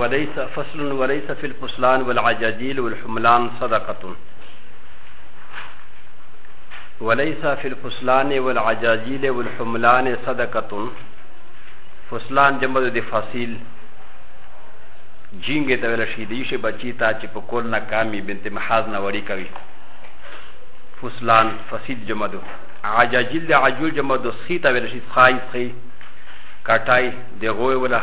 وليس فصل وليس في الفصلان والعجاجيل والحملان صدقة وليس في الفصلان والعجاجيل والحملان صدقة فصلان جمع د فصيل جینګه ته ویل شي دی شي بچی تا چې په کول نه کامی بنت محاز نه وړي کوي فصلان فصیل جمع دو عجاجیل د عجول جمع دو سخی ته ویل شي سخای سخی کټای د غوی ولا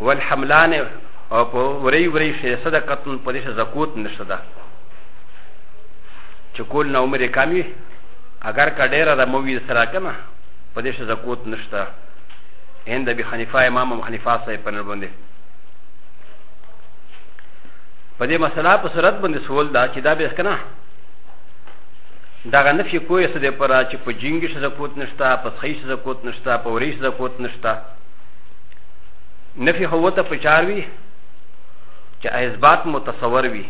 والحملان او په وری وری شي صدقتون په دې شه زکوت نشته ده چې کول نه عمر کمی اگر کا ډیره د مووی سره کنه په دې شه زکوت نشته هند به خنیفه امام ابو حنیفه صاحب په نړبندې په دې مسله په صورت باندې سوال دا چې دا به کنه دا غنه فی کوی څه دې پر چې په جنګ شه زکوت نشته په صحیح شه زکوت نشته په وری شه زکوت نشته نفي هو ته پچار وي چې اثبات متصور وي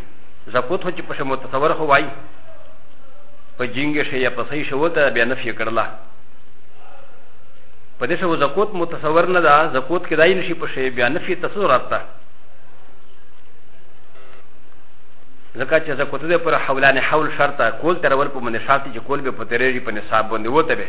زکوت هو چې پښه متصور هو وایي په جنګ شي یا په صحیح شو ته بیا نفي کړله په دې شو زکوت متصور نه ده زکوت کې دایل شي پښه بیا نفي تصور راته ځکه چې زکوت دې پر حولانه حول شرط کول تر ور په منشاتی چې کول به په ترېږي په نصاب باندې وته به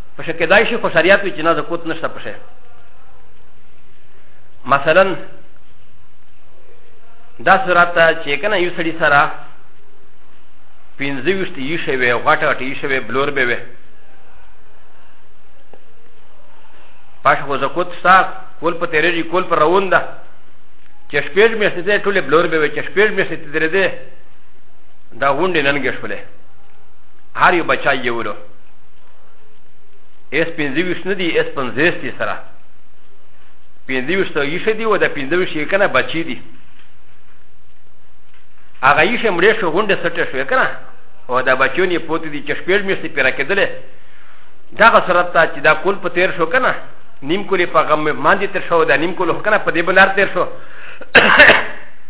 په شکه دای شي خو شریعت وی چې نه زکوت نشته په شی مثلا دا صورت چې کنه یو سړی سره پنځه وشت یې شوی غټه غټه یې شوی بلور به وي پاش خو زکوت ستا کول په تیرېږي کول په روان ده چې شپږ میاشتې ته ټولې بلور به وي چې شپږ میاشتې ته درې ده دا غونډې نن ګښولې هر یو بچای یې ولو اس پنځه ویشت نه دي اس پنځه دي سره پنځه ویشت یې دي او د پنځه ویشت یې کنه بچی دي هغه یې شم لري شو غونډه سټه شو کنه او دا بچونی پوت دي چې شپږ میاشتې پیرا کېدلې دا غسرت ته چې دا کول په تیر شو کنه نیم کولې په غم باندې تر شو دا نیم کول کنه په دې بلار تیر شو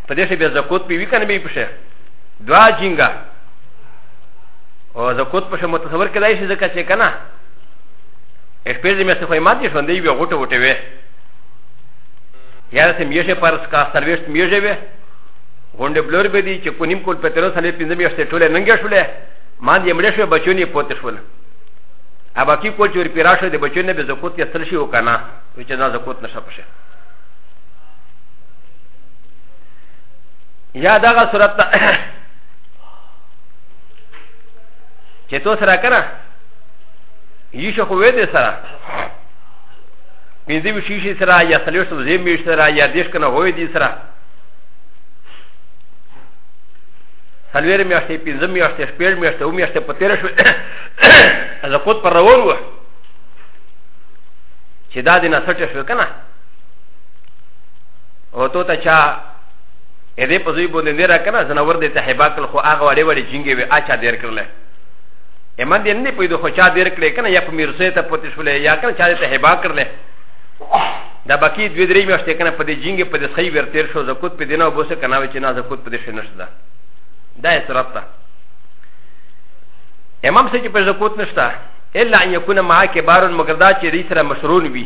په دې شي بیا زکوت پیوي کنه به یې پښه دعا جینګه او د کوت په شان متصور کېدای شي ځکه چې که نه شپې دې مې څه خو یې ماتې شوندې وي غوټه غوټه وي یا داسې میوژې پر سکا څلوېښت میوژې وي غونډې بلور به دي چې په نیم کول په تېرو څلې پنځه میاشتې ټولې ننګې شولې ما دې مړې شوې بچون یې پوتې شول اباکي کول چې ورپې راشه د بچون نه به زکوت یې ستل شي او که نه وي چې نه زکوت نشه پشه یا دغه صورت چې تو سره کنه یې شو خو وې دې سره پنځه وی شیشې سره یا څلور سو زیم وی سره یا دیش کنه وې دې سره څلور میاشتې پنځه میاشتې شپږ میاشتې او میاشتې په تیر شو زه خود پر روان و چې دا دې نه سټ شو کنه او تو ته چا ا دې په ځای باندې نه راکنه زناور دې ته هبا کړ خو هغه وړې وړې جنګې وې اچا دیر کړل امان دې نه پېدو خو چا دیر کړې کنه یا په میرسې ته پوتې شولې یا کنه چا دې ته هبا کړل دا باقي دوی درې میاشتې کنه په دې جنګې په دې سخی ورتیر شو زکوت په دینه وبوسه کنه چې نه زکوت په دې شنشت ده دا یې سرت ده امام سې چې په زکوت نشته الا ان يكون معك بار مگر دا چې دې سره مشرون وي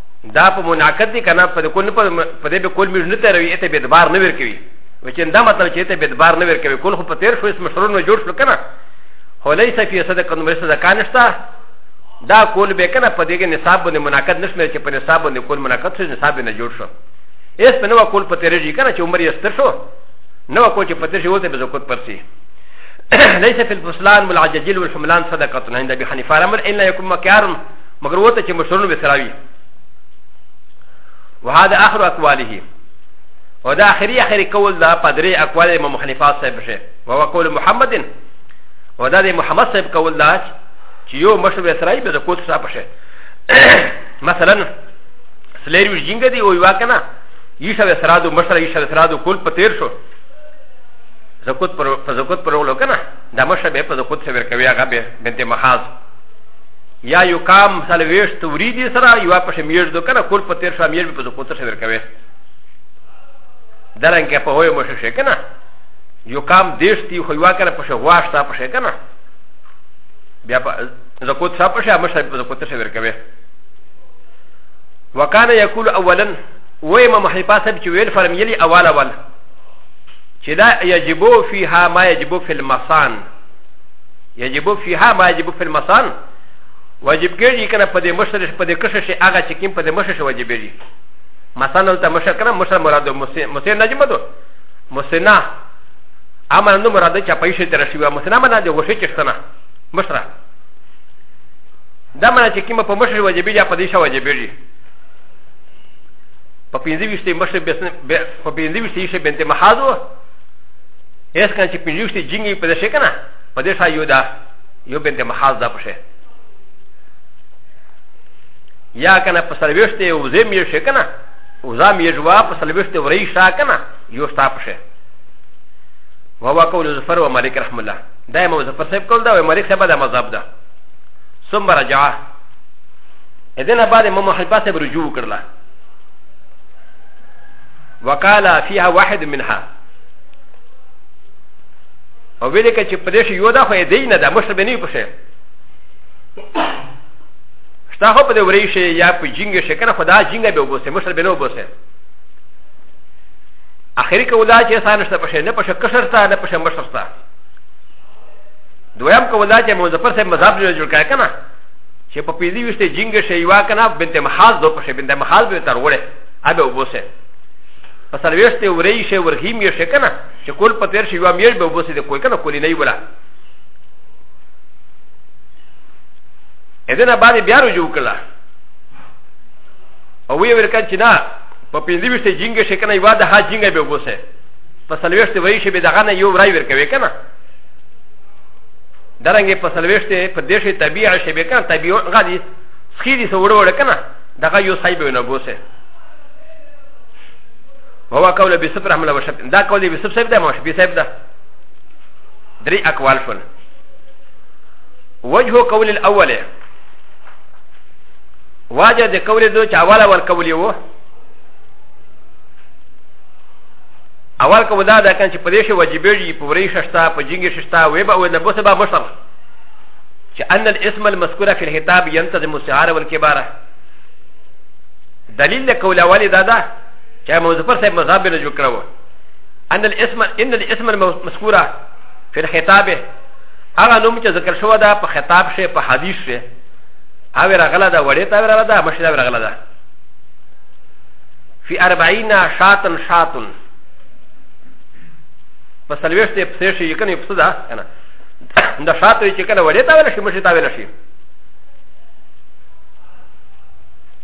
دا په مناقض دي کنه په کول نه په دې به کول مې نه تروي اته به دبار نه ور کوي وچن دا مطلب چې اته به دبار نه ور کوي کول خو په تیر شو اسم شرون جوړ شو کنه هو ليس في صدق نو مرسته ده کانشتا دا کول به کنه په دې کې نصاب باندې مناقض نشمه چې په نصاب باندې کول مناقض شو نصاب نه جوړ شو اس په نو کول په تیر جی کنه چې عمر یې ستر شو نو کول چې په تیر شو ته به زکوت پرسي ليس في الفصلان والعججل والحملان صدقه عند ابي حنيفه الامر الا يكون مكارم مگر وته چې مشرون به سراوي وهذا اخر اقواله ودا اخري اخري قول دا پدري اقوال امام حنیفه صاحب شه وهو قول محمد ودا د محمد صاحب قول دا چې یو مشر به سراوي به د کوت صاحب شه مثلا سلیر وی جنگ دی او یوا کنه یشا به سرادو مشر یشا به سرادو کول په تیر شو زکوت پر زکوت پر ولو کنه دا مشر به په زکوت سره کوي هغه به بنت محاذ یا یو کام سره ویشت وری دی سره یو په شمیش دو کنه کول په تیر شو میش په کوته شویر کوي درنګ په هوې مو شي کنه یو کام دیش دی خو یو کنه په شغواش تا په شي کنه بیا په زکوت صاحب په شي مشه په کوته شویر کوي وکانه یقول اولا و امام محیفا صاحب چې ویل فرمیلی اول اول چې لا یجبو فیها ما یجبو فی المسان يجب فيها ما يجب في المسان واجب ګرځي کنه په دې مشر په دې کښه شي هغه چې کوم په دې مشر شي واجب ګرځي مثلا دلته مشر کنه مشر مراد مسن نه جمدو مسنا اما نو مراد چې په شي تر شي مسنا معنا دې وشي چې څنګه مشر دا معنا چې کوم په مشر واجب ګرځي په دې شي واجب ګرځي په پنځه ویشتې مشر په پنځه ویشتې شي بنت محاذ هیڅ کله چې پنځوشتي جنګي په دې شي کنه په دې شای یو دا یو بنت محاذ دا پشه یا کنه په سرویشته یو زم یې شي کنه او زم یې جوا په سرویشته ورې شا کنه یو شتا پشه وهو قول زفر ومالك رحم الله دائما زفر صاحب قول ده ومالك صاحب ده مذهب ده ثم رجع اذن بعد امام حنيفه صاحب رجوع وکړه وقال فيها واحد منها او ویلې که چې په دې شي یو دا خو یې دی نه ده مشر به نه وي پښې شته خو په دې ورې شي یا په جینګ شي کنه خو دا جینګ به وبوسې مشر به نه وبوسې اخري که ودا چې سان شته پښې نه پښې کشر تا نه پښې مشر تا دویم که ودا چې مظفر صاحب مذهب نه جوړ کړه کنه چې په پیدي وشته جینګ شي یو کنه بنت محاز دو پښې بنت محاز به تر وړه ابه وبوسې په سرویشت یې ورې شي ورغیم یې شي که نه چې کول په تېر شي یوه میاشت به وبوسي د کوی که نه کولی نه یې ولا اذن بعد بیا رجوع کړه او وی ورکا چې نه په پنځه وشته جنګ شي کنه یو د ها جنګ به وبوسه په سلويشته وی شي به دغه نه یو راي ورکوي کنه درنګ په سلويشته په دیشه طبيعه شي به کنه طبيعه غادي سخيدي سوړ وړ کنه دغه یو صاحب نه بوسه هو قول ابي سفر رحمه الله وشب دا قول ابي سفر صاحب ده ما شبي صاحب ده دري اقوال شول وجه قول الاول واجه د قول دو چې اول اول قول یو اول قول دا ده کان چې په دې شی واجبېږي په ورې ششتا په جنګ ششتا وې به او نه بوسه به مشر چې ان الاسم المذکوره فی الحتاب ينتظم السهار والكباره دليل لك ولا والي دادا كان مظفر صاحب مذهب بن جوكرو ان الاسم ان الاسم المذكوره في الخطاب هغه نوم چې ذکر شوی دا په خطاب شي په حدیث شي او راغله دا وړې ته راغله دا مشه دا راغله دا فی اربعین شاتن شاتن په سلويشت په شي کنه په صدا کنه دا شاتو چې کنه وړې ته ولا شي مشه تا ولا شي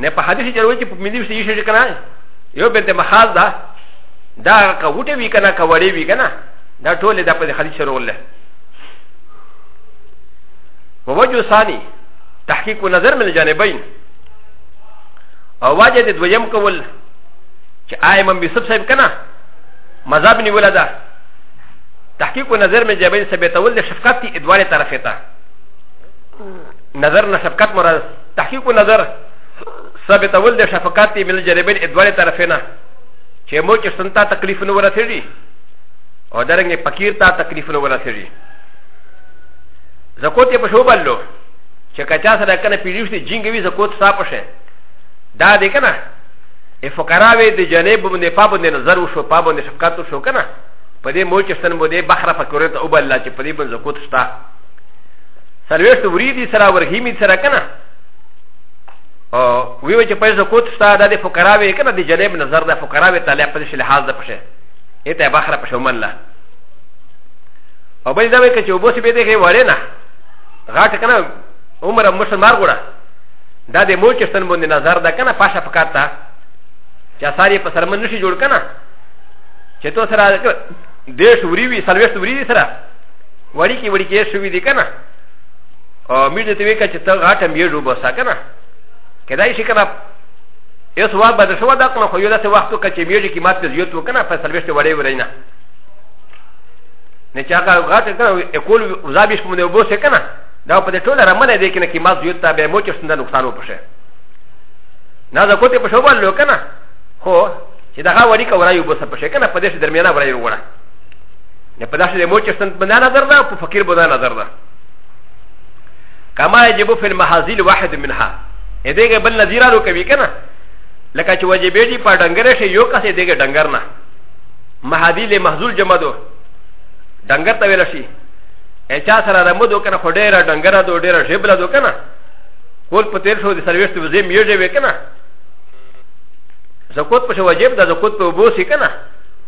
نه په حدیث جوړوي چې په ملي شي شي کنه یو بنت مخاز ده دا کوټه وی کنه کوړې وی کنه دا ټول د په حدیث سره ولله ووجه ثاني تحقیق نظر من جانبین او واجه د دویم کول چې آی امام یوسف صاحب کنه مذهب نیولا ده تحقیق نظر من جانبین ثبتول د شفقت ادوار طرفه ته نظر نه شفقت مراد تحقیق و نظر ثابت اول د شفقات دی مل جربین ادوار طرفینا چې مو چې سنتا تکلیف نه ورسېږي او درنګ فقیر ته تکلیف نه ورسېږي زکوت یې په شو بللو چې کچا سره کنه پیډیوس دی جنګ وی زکوت صاحب شه دا دې کنه ای فقرا وی د جنب باندې پابو نه نظر وشو پابو نه شفقات وشو کنه په دې مو چې سن مو دې بحر فقیر ته وبلل چې په دې باندې زکوت شته سرویشت وریدی سره ورهیمی سره کنه او ویو چې پیسې کوت ستا د فقراوی کنه د جنب نظر د فقراوی تعالی په شل حال د پشه ایته بخره پشه ومن لا او بل دا وی چې وبوس به دې وړې نه غاټ کنه عمر مشن مار ګوره دا د مو چې ستن باندې نظر ده کنه پاشه پکاتا چې ساری په سر من نشي جوړ کنه چې تو سره دیش وری وی سلويست وری سره وړي کې وړي کې شوې دي کنه او مې دې ته وکړه چې ته غاټم یې ډوبه سا کنه کدای شي کنه یو سوال به شو دا کنه خو یو داسې وخت وکړه چې مې دې کې ماته زیات وکنه په سلويشت وړې وړې نه نه چې هغه غاټه کنه کول وزابیش کوم دې وبوسه کنه دا په دې ټوله رمنه دې کنه کې ماته زیات ته به مو چې څنګه نقصان وپشه نه دا کوته په شوبل لو کنه خو چې دا غا وړي کا ورایو بوسه پشه کنه په دې درمیانه ورایو وړه نه په داسې مو چې سنت بنا نظر ده په فقیر بنا نظر ده کما یجب فی المحاذیل واحد منها ا دېګه بل نظیرانو کوي کنه لکه چې وجه به دي په ډنګره شي یو کسې دېګه ډنګر نه محاذیل محذول جمع دو ډنګر ته ویل شي اچا سره د مدو کنه خو ډېره ډنګره دو ډېره ژبله دو کنه کول په تیر شو د سرویشت وزې میږي وې کنه زکوت په شو واجب ده زکوت په وبوسي کنه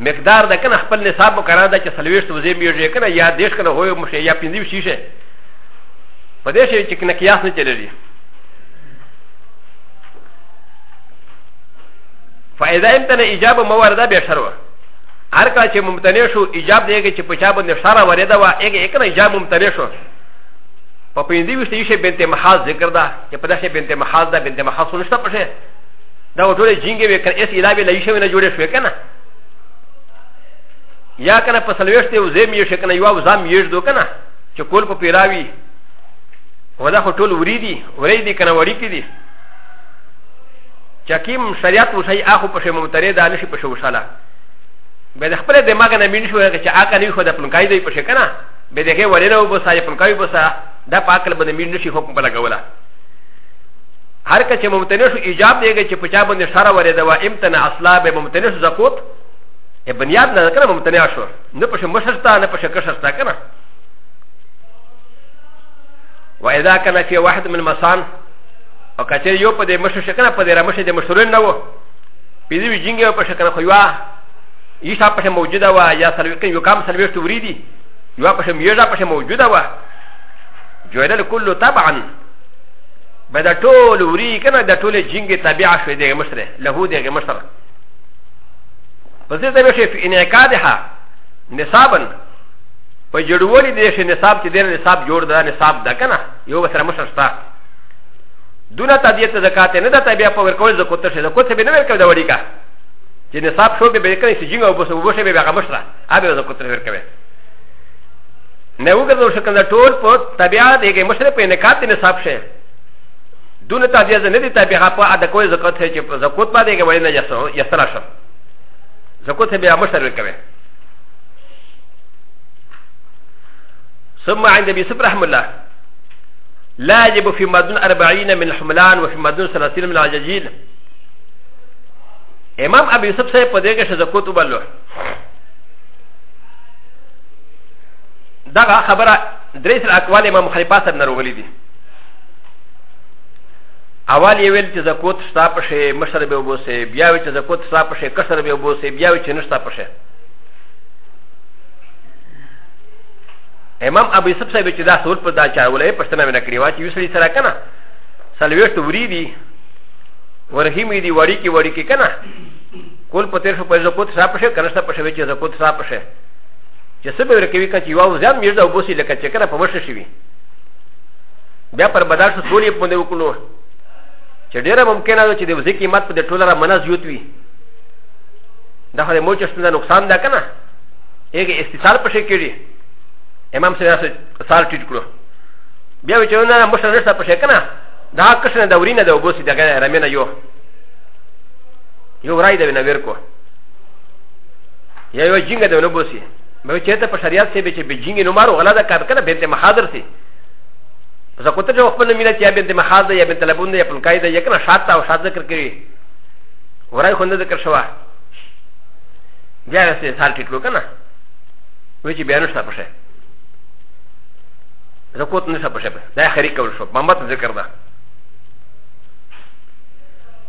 مقدار ده کنه خپل نصاب مقرر ده چې سلويشت وزي ميږي کنه یا دیش کنه هو مشه یا پنځه شي شه په دې شي چې کنه قیاس نه چلېږي فاذا امتنع اجابه موارده به شروع هر کله چې ممتنع شو اجاب دیږي چې په چا باندې شرع ورده وا هغه کنه اجاب ممتنع شو په پنځه وشته شي بنت محاز ذکر ده چې په دې شي بنت محاز ده بنت محاز نشته پشه دا ټول جنګي وي کړ اس علاوه لای شوی نه جوړې شوې کنه یا کنه په سلويشت یو زم یې شکنه یو زم یې دو کنه چې کول په پیراوي ودا خو ټول وری دي وری دي کنه وری کې دي چکیم شریعت وشي اخو په شمو ترې دا نشي په شو شاله به د خپل دماغ نه مين شو چې اکه نه خو د پلنکای دی په شکنه به دغه ورې نه وبسای پلنکای وبسا دا پاکل باندې مين نشي حکم په لګولا هر که چې ممتنع شو ایجاب دیږي چې په چا باندې شرع ورېده و امتنع اصلا به ممتنع شو زکوت ا بنیاد نه کنه ممتنع شو نه پښه مشرتا نه پښه کشرتا کنه و اذا كان في واحد من المسان او کچې یو په دې مشر شکنه په دې را مشر دې مشرون نه و په دې وجنګ په شکنه خو یوا یشا پښه موجوده و یا سلوکن یو کام سلوشت وریدي یوا پښه میژا پښه موجوده و جوړل کله طبعا به دا ټول وری کنه دا ټول جنگ تابع شوی دی مشره له دې مشره پس دې ته شي په انعقادها نصابا په جوړولې دې شي نصاب چې دې نصاب جوړ دا نصاب دا کنه یو سره مشره شتا دونه تابع ته زکات نه دا تابع په ورکول زکوت شه زکوت څه به نه ورکول دا وړي کا چې نصاب شو به به کنه چې جنگ او بس وبشه به هغه مشره هغه زکوت ورکوي نه وګرځو شو کنه ټول په طبيعه دې کې مشرف په نکات دې نصاب شه دونه طبيعه نه دي طبيعه په ادا کوی زکات شه چې زکات باندې کې وړي نه جسو یسرا شه زکات به مشرف کوي ثم عند ابي سب رحم الله لا يجب في مدن أربعين من الحملان وفي مدن ثلاثين من العجاجيل امام ابي يوسف صاحب په دې کې شذکوت وبلو دغه خبره درې سره اقوال امام خلیفه صاحب نه راغلي دي اول یې ویل چې زکوت شته په شی مشر به وبوسي بیا وی چې زکوت شته په شی کسر به وبوسي بیا وی چې نشته په شی امام ابو یوسف صاحب چې دا سور په دا چا ولې پښتنه ونه کړی وا چې یوسری سره کنه سلويشت وری دي ورهی می دي وړي کې وړي کې کنه کول په تیر شو په زکوت شته په شی کنه شته په شی چې زکوت شته په شی چې څه به ورکوي که چې یوه وزه هم یږده وبوسي لکه چې کله په مشر شي وي بیا پر بدل شو ټول یې په باندې وکړو چې ډېره ممکنه ده چې د وزې قیمت په دې ټوله را منه زیوت وي دا خو د موچ ستونزه نقصان ده که نه هغه استثال پشې کړي امام سره سال ټیټ کړو بیا وی چې نه مشر نشته پشې که نه دا کښنه د ورینه د وبوسي دغه رمینه یو یو رای د وینه ورکو یا یو جنګ د نو بوسی مې چې ته په شریعت سي به چې به جنګ نو مارو غلا ده کار کنه بنت محاضر سي زه کوته جو خپل مینه چې بنت محاضر یا بنت لبون یا پن قاعده یا کنه شاته او شاته ذکر کړی ورای خوند ذکر شوا بیا سه سال ټیټلو کنه وې چې بیان شته پشه زه کوته نشه پشه دا خري کول شو محمد ذکر ده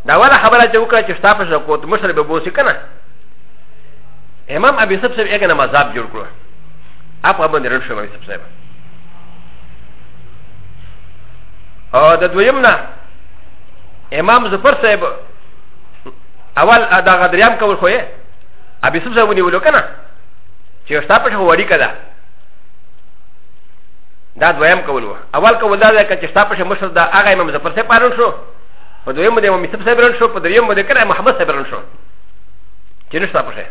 دا ولا خبره چې وکړه چې شته پشه کوته مشر به بوسی کنه امام ابي سب سب اګه مذهب جوړ کړو اپ هم درل شو ابي سب سب او د دویم نه امام ظفر صاحب اول دا غدریام کول خو یې ابي سب سب ونیولو کنه چې ستا په شو وړي کده دا دویم کول و اول کول دا چې ستا په شو مشر دا هغه امام ظفر صاحب پارون شو په دویم باندې امام سب سب رن شو په دریم باندې کړه محمد سب رن شو چې نشته پښه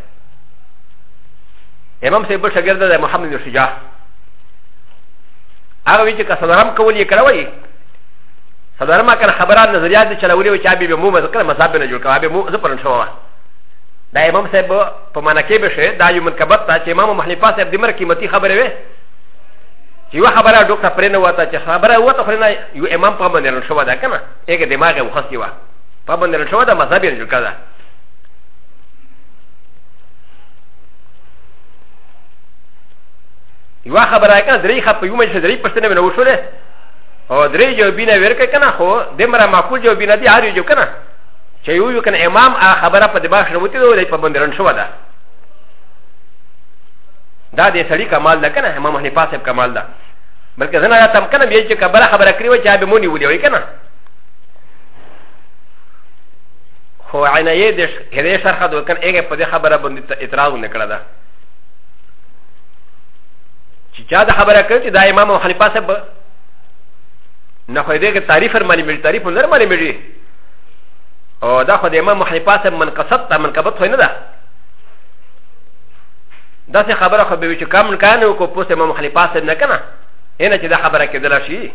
امام صاحب شګرد د محمد بن شجاع هغه وی چې که صدرم کول یې کړوي صدرم کړ خبرات نظریات دې چلولې و چې ابي به مو مذکر مذهب نه جوړ کړ ابي مو زه پرن شوم دا امام صاحب په معنا کې به شه دا یو منکبت ته چې امام محنفه صاحب د مر قیمتي خبره وي چې یو خبره ډوکټه پرې نه وته چې خبره وته خو نه یو امام په باندې رن شو دا کنه هغه دماغ یې وخت یې و په باندې رن شو دا مذهب یې جوړ کړ یو خبره کنه درې خپ یو مجلس درې پښتنه مې نو شولې او درې جو بینه ورکه کنه خو دمره معقول جو بینه دی هر یو کنه چې یو یو کنه امام ا خبره په دماغ نه وتی ولې په بندرن شو ده دا دې سړی کمال ده کنه امام حنیفه صاحب کمال ده بلکې زنه را تم کنه بیا چې کبره خبره کړی و چې به مونږ نیولې وای کنه خو عنایه د هدې شرخه د وکړ هغه په دې خبره باندې اعتراض نه کړه ده چې چا د خبره کړ چې دا امام حنیفه صاحب نه خو دې کې تعریف فرمانی مې تعریف نه فرمانی مې او دا خو د امام حنیفه صاحب من قصد ته من قبط خو نه ده دا څه خبره خو به وي چې کم کان او کو پوسټ امام حنیفه صاحب نه کنه هنه چې دا خبره کېدل شي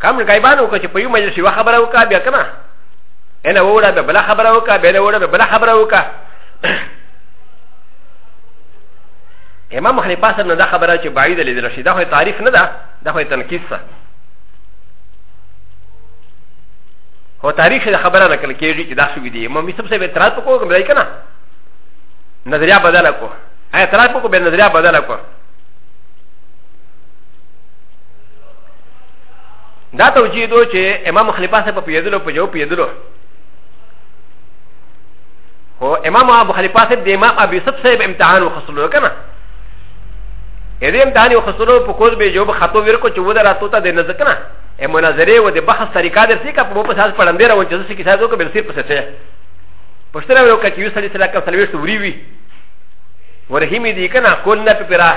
کم غیبان وکړه چې په یو مجلس یوه خبره وکړه بیا که نه انا ووړه به بله خبره وکړه بیا نه ووړه به بله خبره وکړه امام حنیفه صاحب نه دا خبره چې بعیده لیدل شي دا خو تعریف نه ده دا خو تنقیص ده هو تاریخ د خبره نقل کېږي چې دا سوي دي امام یوسف صاحب اعتراض وکړو کوم ځای کنه نظریه بدله کو اعتراض وکړو به نظریه بدله کو دا توجیه دو چې امام خلیفه صاحب په یدلو په جو په یدلو هو امام ابو خلیفه صاحب د امام ابي صاحب صاحب امتحان وخصلو کنه ا د امتحان وخصلو په کوز به جو به خطو ورکو چې ودرا تو ته د نظر کنه ا مناظره و د بحث طریقه در سي کا په په ساز پړندې را ونچې چې کیسه دوکه بل سي په څه پښتنه ورو کچ یو سړي سره کا سلويشت وری وی ورهیمی دی کنه کول نه په پراه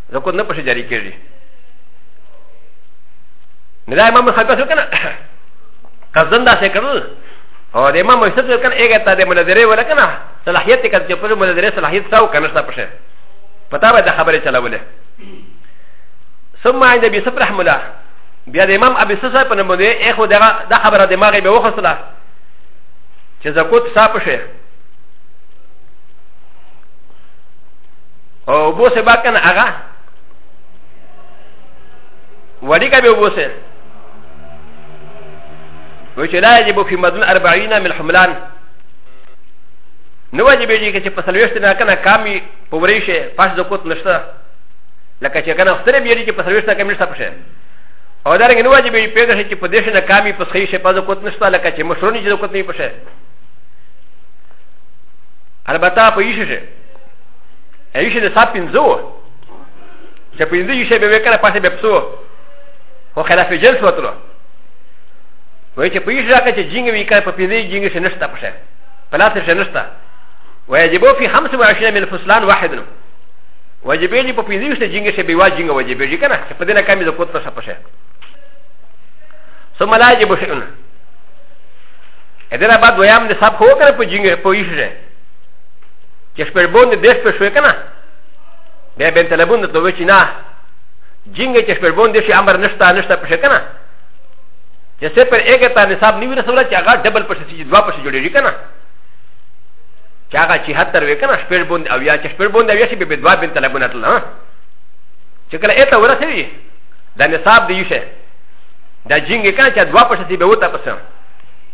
زه کو نه پښه جاری کېږي نه دا امام خلفه څه کنه قصدن دا څه کړل او د امام مشتت څه کنه هغه ته د مناظره ولا کنه صلاحیت کړه چې په مناظره صلاحیت څاو کنه څه پښه پتا به د خبره چلاوله ثم عند ابي سفر رحم الله بیا د امام ابي سفر په نوم دی اخو دا د خبره د ماغه به وخصله چې زکوت صاحب شه او بو سه باکن اغا ودی کا به بو سه و چې لا یجب فی مدن 40 من حملان نو واجب دی چې په سلويشت نه کنه کامی پورې شي پاس د کوت نشته لکه چې کنه ستره بیری چې په سلويشت نه کمی نشته پشه او دا رنګ نو واجب دی پیدا شي چې په دیش نه کامی په صحیح شي پاس د کوت نشته لکه چې مشرونی چې د کوت نه پشه البته په یشه ایشه د سات پنځو چې پنځه یې شی به وکړه پاسه به پسو خو خلاف جنس وتلو وای چې په یې راکه چې جنګ وی کړ په پنځه جنګ شي نشته پښه پلاس شي نشته ويجبو في 25 من فصلان واحد وجبيني په پنځه شته جنګ شي به وا جنګ وجبېږي کنه چې په دې نه کمی د کوت پښه پښه ثم لا يجب شيء ادنا بعد ويام نصاب هو كان بجينغ بويشه چې شپې بوند دې شپې شوې کنه بیا به طلبون ته وچی نه جنګ چې شپې بوند شي امر نشتا نشتا پښه کنه چې سه پر اګه تا نصاب نیو رسول چې هغه ډبل پښه چې دوا پښه جوړیږي کنه چې هغه چې هتر وې کنه شپې بوند او یا چې شپې بوند او یا چې به دوا بن طلبون اتل نه چې کله اته ورسېږي دا نصاب دی شه دا جنګ کنه چې دوا پښه چې به وته پسه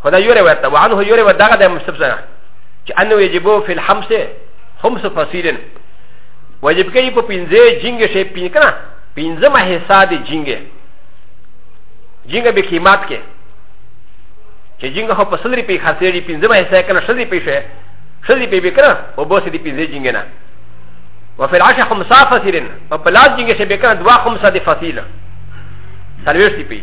خو دا یو روایت ده وعنه یو روایت دغه د مصطفی سره چې انه یجبو فی الحمس خمس فصیلن واجب کوي په پنځه جنګ شي پین کنه پنځه مه حساب جنګ جنګ به قیمت کې چې جنګ خو په سلری په خاطر دی پنځه مه حساب کنه شدي پیښه شدي پیبه کنه او بوسه دی پنځه جنګ نه وفي العشاء خمسة فصيلين فبلاد جنگي شبكة دوا خمسة دي فصيلة سلوير سي بي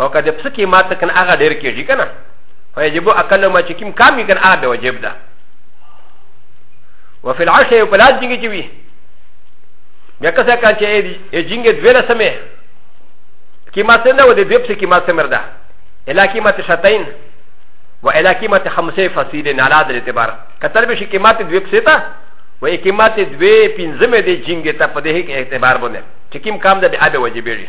او که د پسه قیمت کنه هغه ډېر کېږي که نه فیجبو اقل ما چې کوم کام وي که نه هغه به واجب ده وفي العشر یو په لاس جنګې چې وي بیا که څه کان چې جنګې دوې لسمې قیمت څنګه و د دوې پسې قیمت څمر ده الا قیمت شتین و الا قیمت خمسه فصیل نه علاوه د اعتبار کتل به شي قیمت دوې پسې ته و قیمت دوې پنځمې د جنګې ته په دې کې اعتبار باندې چې کوم کام ده به هغه واجبېږي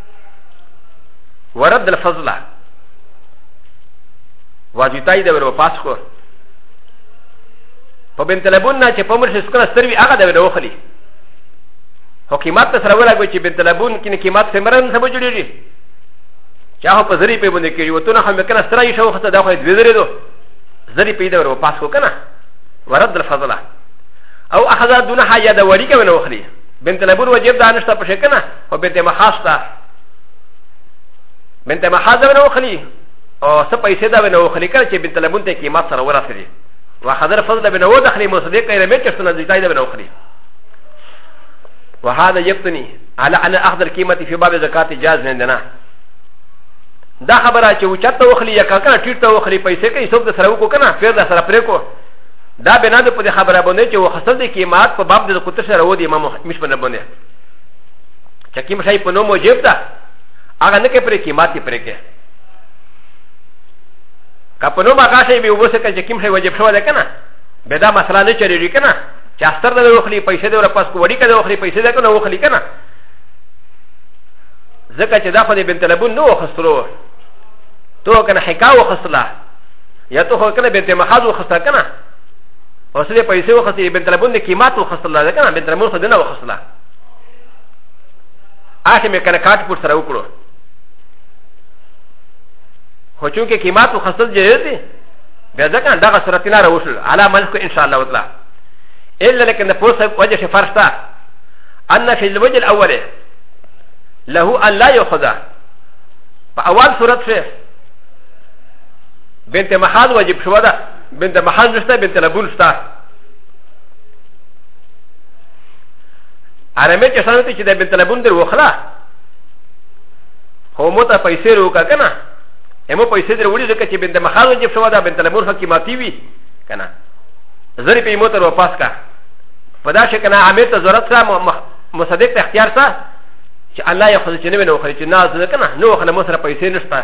ورد الفضل واجتای د ور وپاس کو په بنت لبون نه چې په مر شي سکره ستروي هغه د ور وخلی خو قیمت ته سره ولګوي چې بنت لبون کې قیمت سمرن سبو جوړیږي چې هغه په زری په باندې کې یو تونه هم کنه سترا یې شو خته دا خو دې زری دو زری پیدا ور پاس کو کنه ورد الفضله او اخذ دون حاجه د وړي کې ونه وخلی بنت لبون وجب دانشته په شکنه او بنت محاس ته بنت محاس ده نو خلی او څه پیسې ده نو خلی کړ چې بنت لبون ته قیمت سره ورسېږي وخضر فضل بن هو دخلي مصدق الى ميت شفنا زيتاي بن اخري وهذا يبتني على ان اخذ القيمه في باب زكاه جاز عندنا دا خبره چې وچته وخلی یا کاکا ټیټه وخلی پیسې کوي څوک د سره وکړو کنه پیر د سره پرې کو دا بنا د په خبره باندې چې وخصل د قیمت په باب د کوتشه راو دی امام مشمن باندې چې کوم شی په نوم موجب ده هغه نه کې پرې قیمت یې پرې کې که په نوم هغه شی به وبسه که چې کوم شی واجب شوی ده که نه به دا مسله نه چلېږي که نه چې استر د وخلي پیسې د ورپس کو وړي که د وخلي پیسې د کنه وخلي کنه ځکه چې دا خو د بنت لبون نو وخسرو تو کنه حکا وخسرلا یا تو خو کنه بنت مخاز وخسرلا کنه او سره پیسې وخت یې بن طلبون د قیمت وخصله ده کنه بن طلبون خو دنه وخصله اخر مې کنه کاټ پور سره وکړو خو چونکه قیمت وخصل جایز دی بیا ځکه دغه صورت نه راوښل علا ملک ان شاء الله وتعالى الا لكن پوس وجه شي فرشتا ان في الوجه الاول له ان لا ياخذ فاول صورت شي بنت محاد واجب شو ده بنت محل نشته بنت لبون شته عرمه چې سنت چې د بنت لبون در وخلا هو مو ته پیسې روکا کنه امو پیسې در وړي ځکه چې بنت محل جب شو دا بنت لبون حکیماتی وی کنه زری په مو ته واپس کا په دا شي کنه عامل ته ضرورت سره مصدق ته اختیار سره چې الله یې خو چې نه وینو خو چې نه ځنه کنه نو خو نه مو سره پیسې نشته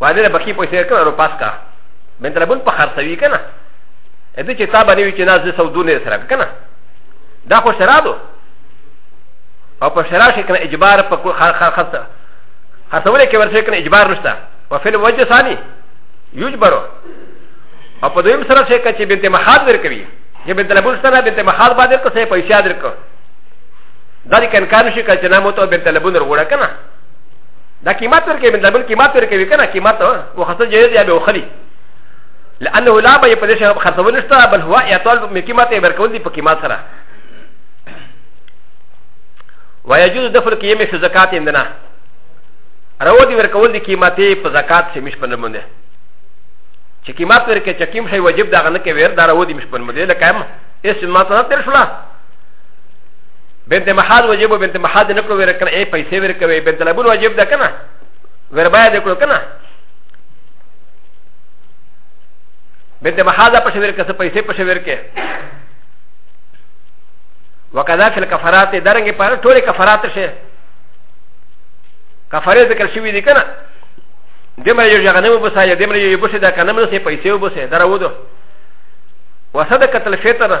و د ر بخي په سیر کنه نو پاس کا من طلبون په خرڅوي کنه ا دې چې تا باندې وی چې ناز دې سودونه سره کنه دا خو شرابو او په شراب شي کنه اجبار په خرڅه خرڅولې کې ورسې کنه اجبار نشته و فل وجه ثاني یجبرو او په دویم سره شي کچې بنت مخاد ورکوي چې بنت لبول سره بنت مخاد باندې کو سه پیسې درکو دا دې کنکار شي کچې نامو ته بنت لبول ورغړه کنه دا قیمت ورکوي من دبل قیمت ورکوي کنه قیمت و خرڅ جایز یا به وخلی لانه لا به په دې شی خرڅول نشته بل هو یا طالب می قیمت یې ورکول دي په قیمت سره ويجوز دفع القيمه في زكاه عندنا راو دي ورکول دي قیمتې په زکات سي مش پنه مونږ چې قیمت ورکې چې قیم شي واجب دا غنه کې ور دا راو دي مش پنه مونږ لکه هم اس ما ته تر شولا بنت محاد وجب و بنت محاد نه کړو ورکړه ای پیسې ورکوي بنت لبون وجب ده کنه ور باید کړو کنه بنت محاد په شویر کې څه پیسې په شویر کې وکذا فل کفرات درنګ پر ټوله کفرات شه کفاره ذکر شوی دی کنه دمر یو جغنم وبسا یا دمر یو بشه دا کنه نو سه پیسې وبسه درو دو وصدقت الفطر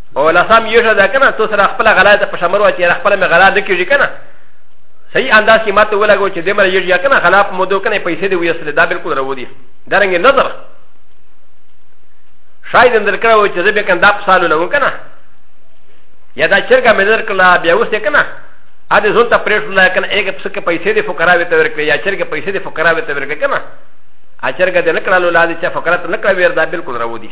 او لسم یو شدا کنه تو سره خپل غلا ته پښمر وچی را خپل می غلا نه کیږي کنه صحیح انداز کې ماته ولګو چې دمر یو یا کنه غلا په مودو کنه پیسې دی ویسل دا بالکل رو دي درنګ نظر شاید اندر کړو چې زه به کنه دا پسالو لوم کنه یا دا چرګه مې در کړه بیا اوس کنه ا دې زون ته پرېښ نه کنه یک پس کې پیسې دی فقرا وي ته ورکړي یا چرګه پیسې دی فقرا وي ته ورکړي کنه ا چرګه دې نه کړه لولا دې چې فقرا ته نه کړه ور دا بالکل رو دي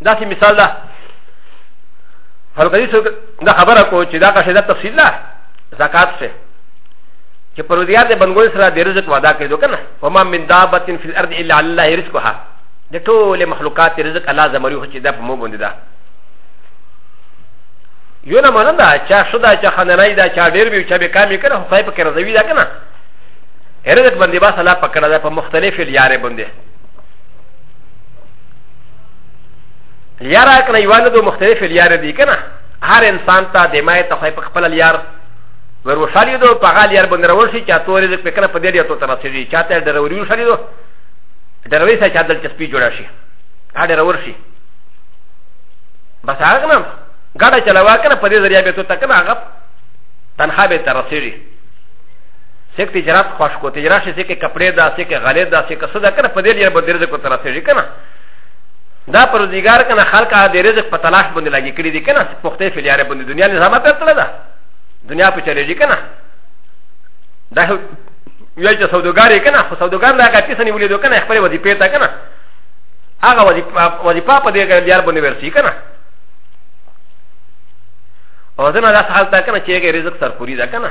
دا سي مثال ده هرګي څو دا خبره کو چې دا کا شي دا تفصیل ده زکات څه چې پرودګار د بنګول سره د رزق وعده کوي کنه وما من دابه فی الارض الا الله رزقها د ټول مخلوقات رزق الله زمری خو چې دا په مو باندې ده یو نه مننه دا چا شدا چا خننای دا چا ډیر به چا به کامې کنه خو خای په کې رضوی دا کنه رزق باندې با سلا پکړه ده په مختلفې لیارې باندې لیارا کنه یوانه دو مختلف لیار دی کنه هر انسان ته د مای ته خو په خپل لیار وروشالی دو په غال یار باندې راوړ شي چې تور دې په کنه په دې ډیټو ته رسېږي چې ته ډروي وشالی دو ډروي سره چې دل چسپی جوړ شي هډه راوړ شي بس هغه نه ګاډه چلاوا کنه په دې ذریعہ به ته کنه هغه تنخواه به ته رسېږي سیک تجارت خوش کو تجارت شي سیک کپڑے دا سیک غلې دا سیک صدا کنه په دې لري به درځ کو تر سې کنه دا پر روزګار کنه خلک د رزق په تلاش باندې لګي کړی دي کنه پخته فلیاره باندې دنیا نظام ته تل ده دنیا په چلېږي کنه دا یو چې سوداګار یې کنه خو سوداګار لا کا پیسې نیولې دوه کنه خپل وظیفه ته کنه هغه وظیفه وظیفه په دې کې لار باندې ورسي کنه او زه نه دا حالت کنه چې رزق سرخوري ده کنه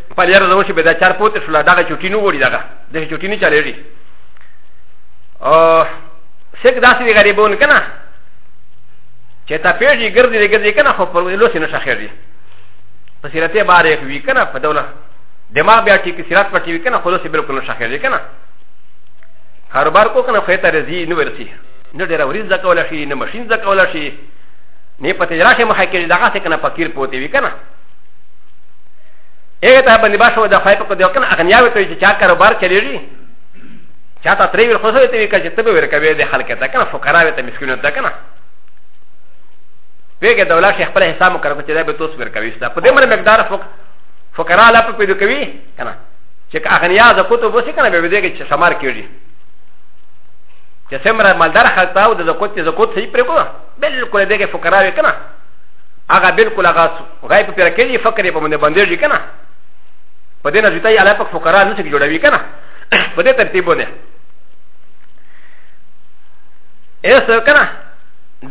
په لاره زموږ چې به دا چار پوت شو دغه چوټي نه وړي دغه د چوټي نه چلېږي او سیک داسې دی غریبون که نه چې تا پېږي ګرځي دی ګرځي که نه خو پر لوسې نه شخېږي په سیرتې بارې وي که نه په دونه دماغ بیا ټیک سیرت پټي وي که نه خو لوسې بلکل نه شخېږي که نه کاروبار کو که نه خو یې ته رضي نه ورسي نه ډېره وریځ زده کولی شي نه ماشین زده کولی شي نه په تجرا کې مخکې دغه څه که نه فقیر پوتې وي که نه هغه ته باندې باسو د خای په کډو کنه اغنیا وي ته چې چا کاروبار چلیږي چا ته تری ویل خو سره ته وی کچ ته به ورکوي د خلک ته کنه فقرا وي ته مسکینو ته کنه ویګه دولا شیخ پر حساب وکړو چې دا به توس ورکوي ستا په دې مر مقدار فق فقرا لا په پیدا کوي کنه چې اغنیا د کوتو بوسي کنه به دې کې شمار کیږي چې سمره مالدار خلک ته د زکوت زکوت صحیح پرې کو بالکل دې کې فقرا وي کنه هغه بالکل هغه غای په پیرا کلی فقر په باندې باندې ځي کنه په دې نه ځي ته علاوه فقرا نه څه جوړوي کنه په دې ترتیب باندې ایس کنه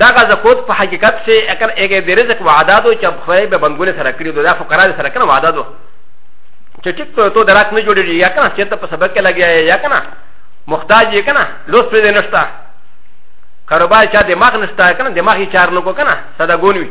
دا غا زکوت په حقیقت سي اکر اګه د رزق وعده دو چې خدای به بندونه سره کړی دا فقرا سره کنه وعده دو چې ټیک ته تو درات نه جوړیږي یا کنه چې ته په سبق کې لګیا یا کنه محتاج یې کنه لوس پرې نشتا کاروبار چا دماغ نشتا کنه دماغ یې چار نه کو کنه ساده ګونوي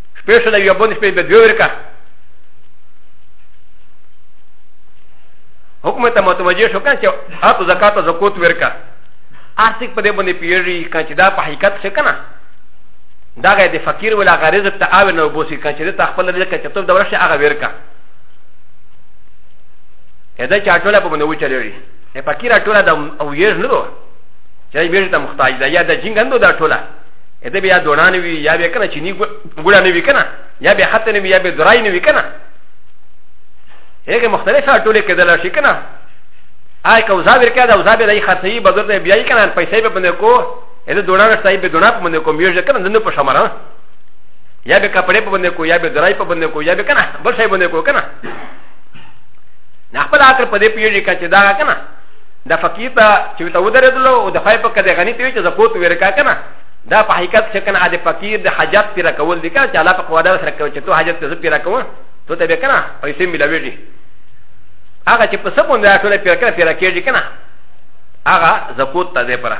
شپې شو د یو بند شپې به دوی ورکا حکومت ته متوجه شو کنه چې اته زکات او زکوت ورکا ارتک په دې باندې پیری کنه چې دا په حقیقت څه کنه دا غي د فقیر ولا غرض ته آو نه وبوسی کنه چې ته خپل رزق چې ته د ورشه هغه ورکا هدا چې اټوله په باندې وچلېږي فقیر اټوله د او یې نه دوه چې بیرته مختاج ده یا د جنګندو دا ټوله ا د بیا دونان وی یا به کنه چې نی ګړه نه وی کنه یا به حتی نه وی یا به درای نه وی کنه هغه مختلفه ټوله کېدل شي کنه آی کو زابر کړه دا زابر دای خرڅي بدر ته بیاي کنه پیسې به باندې کو ا د دونان شای به دونان باندې کو میوج کنه نن په شماره یا به کپڑے په باندې کو یا به درای په باندې کو یا به کنه بل شای باندې کو کنه نه خپل اخر په دې پیوج کړه چې دا کنه دا فقیر ته چې ورته ودرېدلو او د خای په کده غني ته وي چې زکوت ورکا کنه دا په حقیقت چې کنه د فقیر د حاجت پیرا کول دي کنه چې الله په قواده سره کوي چې تو حاجت ته پیرا کوه تو ته به کنه پیسې ملاويږي هغه چې په سپون دا ټول پیرا کنه پیرا کېږي کنه هغه زکوت ته دی پره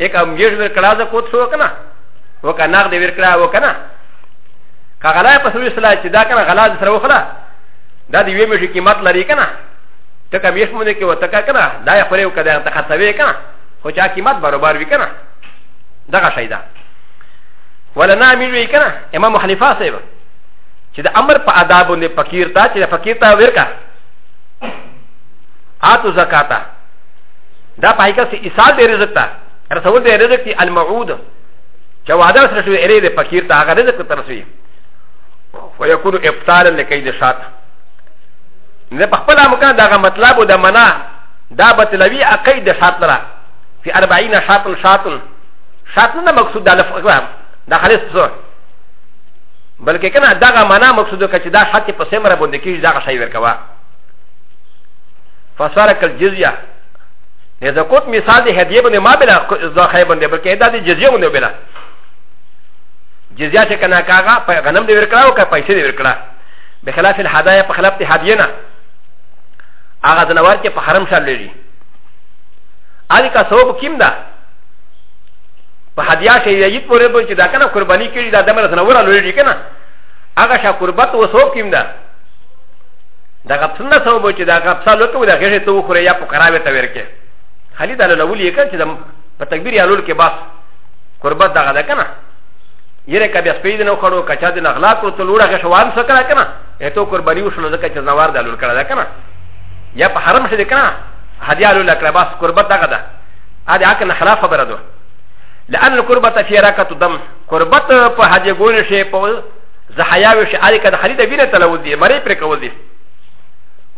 یک هم یې ور کړه زکوت شو کنه وکړه نغ دې ور کړه وکنه کغلا په سوي سلا چې دا کنه غلا سره وخلا دا دی وی مې قیمت لري کنه ته کوم یې مونږ کې وته کنه دا یې خوري وکړه ته خرڅوي کنه خو چا قیمت برابر وی کنه دغه شی ده ولا نه امیر وی کنه امام حنیفه صاحب چې د امر په آداب باندې فقیر ته چې فقیر ته ورکا آتو زکاتا دا په حقیقت کې ایصال دی رزق ته رسول دی رزق دی المعود چې وعده سره شوی اره دی فقیر ته هغه رزق ته رسوي ويكون ابطالا لكيد شاطئ نه په خپل امکان دا مطلب د منا دا بتلوي عقید د شاط لره فی 40 شاطن شاطن شاطن نه مقصود د لفظ دا خالص څه بلکې کنه دا منا مقصود کچ دا شاط په سمره باندې کیږي دا شی ورکوا فصار کل جزیه نه دا کوت مثال د هدیه باندې ما بلا ځخه باندې بلکې دا د جزیه باندې بلا جزیه چې کنه کاغه غنم دې ورکړاو که پیسې دې ورکړاو بخلاف الحدايا په خلاف هديه نه هغه ځناور چې په حرم شال لري هغه کا ثواب کیم ده په هديه شي یی پورې به چې دا کنه قرباني کړي دا دمر ځناور لري کنه هغه شا قربت او ثواب کیم ده دا غپسنه ثواب چې دا غپسا لوته ودا غیره ته وخره یا په قراوه ته ورکه خالد علي الاول یې کړ چې په تکبیر یا لول کې بس قربت دغه ده کنه یره که بیا سپید نه وکړو که چا د نغلا کړو ته لوړه غش وان څه کړه کنه اته قرباني وشو ځکه چې نوار د لور کړه کنه یا په حرم شې کنه هدیا لور کړه بس قربت دغه ده ا دې اکه نه خلاف خبره ده لان القربت فی راکت دم قربت په هدی ګون شي په زحیا وشي ا دې کده خرید وینه تلو دي مری پر کول دي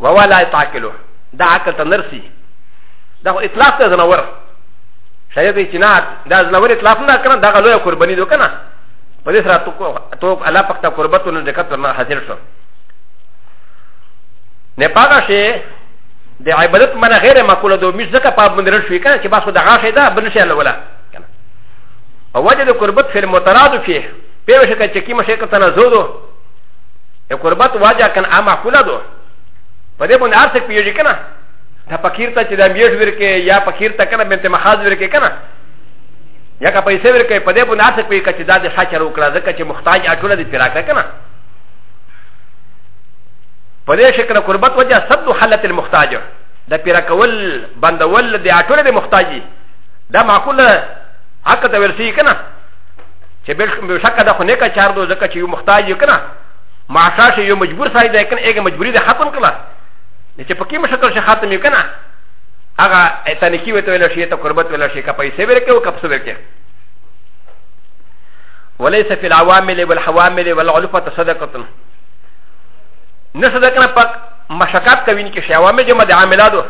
ووالا تعقلو دا عقل تنرسی دا اطلاق ته زنور شاید دی چې نه دا ځناور اطلاف نه کنه دا غلوه قرباني دو کنه په دې سره تو الله پاک ته قربت ونه دقت ورنه حاصل شو نه پاګه شي د عبادت من غیر مقوله دو مش ځکه په بندر شوې کنه چې بس خو دغه شی دا بل شی الله ولا کنه او وجه د قربت فل متراد فيه په وشه کې چې کیمه شي کته نه زودو ا قربت واجه کنه ا معقوله دو په دې باندې ارتک پیږي کنه ته فقیر ته چې د میټ ورکې یا فقیر ته کنه بنت مخاز ورکې کنه یا که پیسې ورکې په دې باندې اته کوي چې دا د شاچر وکړه ځکه چې محتاج اټوله دې پیراکه کنه په دې شکل قربت وجه سد حالت المحتاج د پیراکول بندول د اټوله د محتاجي دا معقوله حق ته ورسی کنه چې به شکه د خونه کا چار دو ځکه چې یو محتاج کنه معاشاش یو مجبور سای دی کنه ایګه مجبوری د ختم کړه د چې پکې مشکل شي خاتم یې کنه هغه ایتانیکی وته ویل شي ته قربت ویل شي کا پیسې ورکې او کپس ورکې وليس في العوامل والحوامل والعلفه تصدقه نصدقنا پاک مشکات کوي کې شي عوامل جمع د عاملادو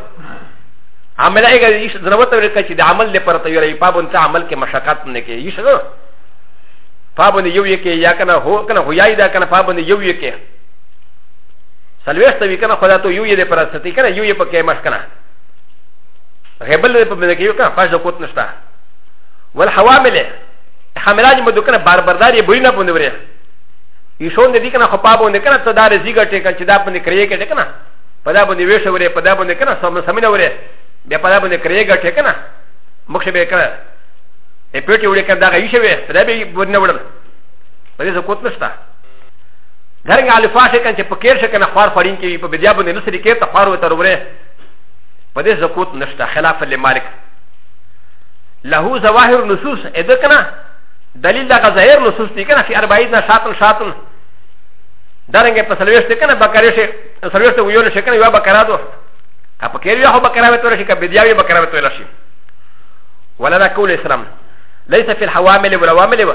عمل هغه یش ضرورت ورکړي چې د عمل لپاره تیارې پابون ته عمل کې مشکات نه کې یش نو پابون یو یې کې یا کنه هو کنه هو یا دا کنه پابون یو یې کې سلويست وی کنه خدا تو یو یې پر ستې کنه یو یې په کې مش کنه غبل دې په بده کې یو کنه فاش د کوت نشتا ول حوامل حملاج مدو کنه بار برداري بوی نه پوند وره یشون دې کنه خو پابو نه کنه ته دار زیګه ټی کنه چې دا پنه کریې کې کنه پدا باندې ویشه وره پدا باندې کنه سم سمینه وره بیا پدا باندې کریې ګټه کنه مخشه به کنه ا پیټي وړي کنه دا غیشه وره پدا به ورنه وړل پدې زه کوت نشتا غیر غیر الفا شي کنه چې په کېر شي کنه خوار خورین کې په بدیا باندې نسری کې ته خوار وته وروره په دې زکوت نشته خلاف لمالک له ظواهر نصوص اې د کنه دلیل دا ظاهر نصوص دي کنه چې 40 نه شاتن شاتن درنګ په سلويشت کنه بکرې شي سلويشت ویول شي کنه یو بکرا دو که په کېر یو بکرا وته ورشي که بدیا یو بکرا وته ورشي ولا دا کول اسلام ليس في الحوامل والعوامل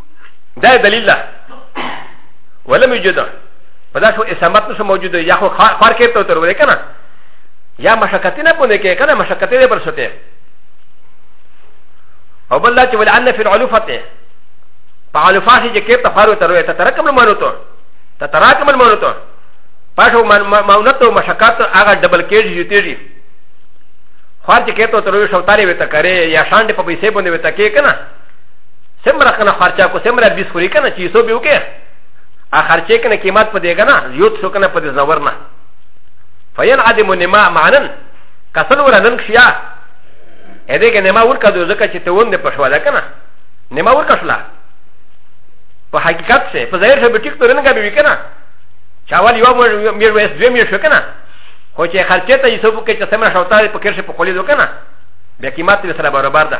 دا دلیل ده ولم یوجد په دا شو اسامت نشو موجود یا خو خار کې ته تر ورې کنه یا مشقتی نه پونه کې کنه مشقتی دې پر شته او بل دا چې ول ان فی العلوفته په علوفه کې کې ته خارو تر ورې ته ترکم نه مانو ته ته تراکم نه مانو ته پښو مونته او مشقات هغه ډبل کېږي یوتېږي خار چې کې ته تر ورې شو تاري وته کرے یا شان دې په پیسې باندې وته کې کنه سمرا کنه خرچا کو سمرا بیس خوری کنه چی سو بیو که ا خرچه کنه قیمت په دیګه نه یوت شو کنه په دې زور نه فین عدم نما معنن کسل ور نن کشیا ا دې کې نما ور کا دو زکه چې ته ونه پښوا ده کنه نما ور کښلا په حقیقت سره په ظاهر سره به ټیک تورنګ به وکنه چاوال یو مې وېس دوی مې شو کنه خو چې خرچه ته یوسف کې چې سمرا شوتا په کښې په خولې دوکنه بیا قیمت سره برابر ده